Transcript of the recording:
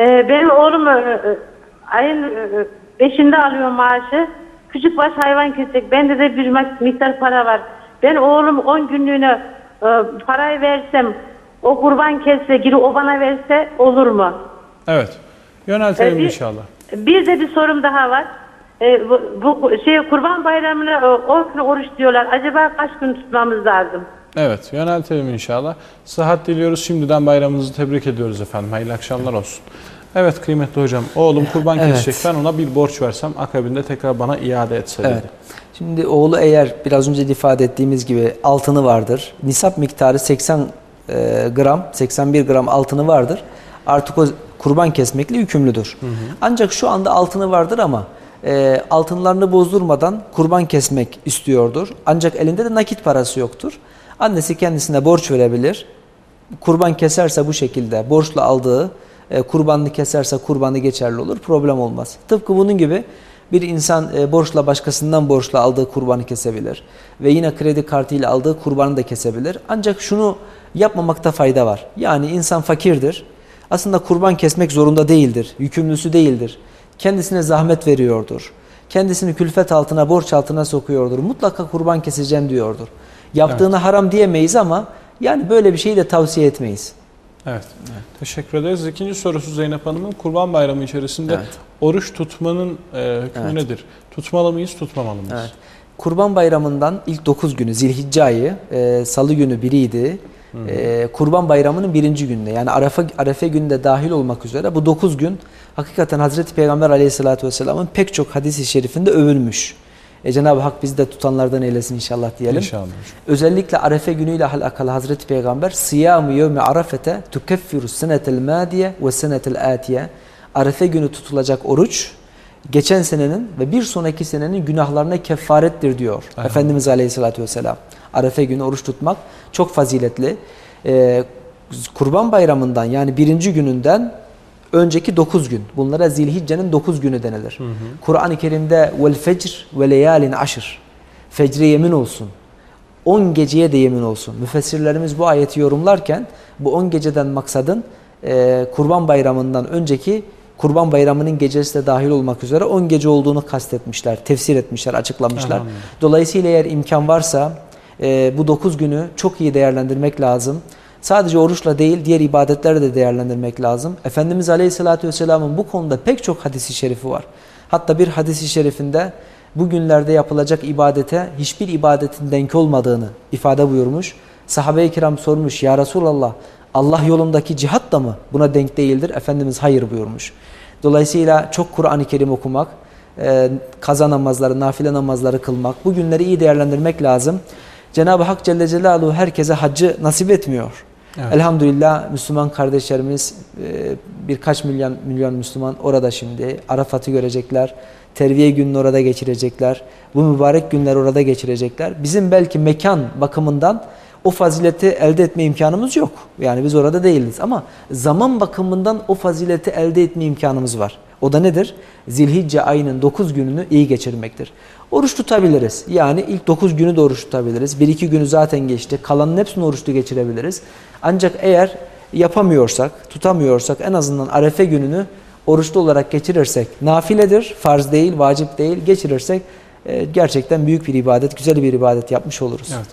Ee, benim oğlum e, e, ayın e, beşinde alıyor maaşı. Küçük baş hayvan kesecek. Bende de bir miktar para var. Ben oğlum 10 günlüğüne e, parayı versem o kurban kesse geri o bana verse olur mu? Evet. Yöneltelim Ee, bir- inşallah. Bir de bir sorum daha var. Ee, bu, bu şey kurban bayramına e, 10 gün oruç diyorlar. Acaba kaç gün tutmamız lazım? Evet, yöneltelim inşallah. Sıhhat diliyoruz. Şimdiden bayramınızı tebrik ediyoruz efendim. Hayırlı akşamlar olsun. Evet kıymetli hocam, oğlum kurban Evet. kesecek. Ben ona bir borç versem akabinde tekrar bana iade etse dedi. Evet. Şimdi oğlu eğer biraz önce de ifade ettiğimiz gibi altını vardır. Nisap miktarı 80 e, gram, 81 gram altını vardır. Artık o kurban kesmekle yükümlüdür. Ancak şu anda altını vardır ama e, altınlarını bozdurmadan kurban kesmek istiyordur. Ancak elinde de nakit parası yoktur. Annesi kendisine borç verebilir. Kurban keserse bu şekilde borçla aldığı e, kurbanını keserse kurbanı geçerli olur. Problem olmaz. Tıpkı bunun gibi bir insan e, borçla başkasından borçla aldığı kurbanı kesebilir. Ve yine kredi kartıyla aldığı kurbanı da kesebilir. Ancak şunu yapmamakta fayda var. Yani insan fakirdir. Aslında kurban kesmek zorunda değildir. Yükümlüsü değildir. Kendisine zahmet veriyordur. Kendisini külfet altına, borç altına sokuyordur. Mutlaka kurban keseceğim diyordur. Yaptığına haram diyemeyiz ama yani böyle bir şeyi de tavsiye etmeyiz. Evet. Teşekkür ederiz. İkinci sorusu Zeynep Hanım'ın Kurban Bayramı içerisinde Evet. oruç tutmanın e, hükmü Evet. nedir? Tutmalı mıyız, tutmamalı mıyız? Evet. Kurban Bayramı'ndan ilk 9 günü Zilhicce ayı e, salı günü biriydi. E, Kurban Bayramı'nın birinci gününe yani Arefe, Arefe günde dahil olmak üzere bu 9 gün hakikaten Hazreti Peygamber Aleyhisselatü Vesselam'ın pek çok hadisi şerifinde övülmüş. E, Cenab-ı Hak bizi de tutanlardan eylesin inşallah diyelim. İnşallah. Özellikle Arefe günüyle alakalı Hazreti Peygamber Siyamu yevmi arafete tukeffiru senetel madiye ve senetel atiye Arefe günü tutulacak oruç geçen senenin ve bir sonraki senenin günahlarına kefarettir diyor Aha. Efendimiz Aleyhisselatü Vesselam. Arefe günü oruç tutmak çok faziletli. Ee, Kurban Bayramı'ndan yani birinci gününden önceki 9 gün. Bunlara Zilhicce'nin 9 günü denilir. Kur'an-ı Kerim'de vel fecr ve leyalin aşır. Fecre yemin olsun. 10 geceye de yemin olsun. Müfessirlerimiz bu ayeti yorumlarken bu 10 geceden maksadın e, Kurban Bayramı'ndan önceki Kurban Bayramı'nın gecesi de dahil olmak üzere 10 gece olduğunu kastetmişler, tefsir etmişler, açıklamışlar. Dolayısıyla eğer imkan varsa e, bu 9 günü çok iyi değerlendirmek lazım. Sadece oruçla değil diğer ibadetlerle de değerlendirmek lazım. Efendimiz Aleyhisselatü Vesselam'ın bu konuda pek çok hadisi şerifi var. Hatta bir hadisi şerifinde bugünlerde yapılacak ibadete hiçbir ibadetin denk olmadığını ifade buyurmuş. Sahabe-i kiram sormuş ya Resulallah Allah yolundaki cihat da mı buna denk değildir? Efendimiz hayır buyurmuş. Dolayısıyla çok Kur'an-ı Kerim okumak, e, kaza namazları, nafile namazları kılmak, bu günleri iyi değerlendirmek lazım. Cenab-ı Hak Celle Celaluhu herkese haccı nasip etmiyor. Evet. Elhamdülillah Müslüman kardeşlerimiz e, birkaç milyon milyon Müslüman orada şimdi Arafat'ı görecekler. Terviye gününü orada geçirecekler. Bu mübarek günler orada geçirecekler. Bizim belki mekan bakımından o fazileti elde etme imkanımız yok. Yani biz orada değiliz ama zaman bakımından o fazileti elde etme imkanımız var. O da nedir? Zilhicce ayının 9 gününü iyi geçirmektir. Oruç tutabiliriz. Yani ilk 9 günü de oruç tutabiliriz. 1-2 günü zaten geçti. Kalanın hepsini oruçlu geçirebiliriz. Ancak eğer yapamıyorsak, tutamıyorsak en azından arefe gününü oruçlu olarak geçirirsek nafiledir, farz değil, vacip değil geçirirsek e, gerçekten büyük bir ibadet, güzel bir ibadet yapmış oluruz. Evet.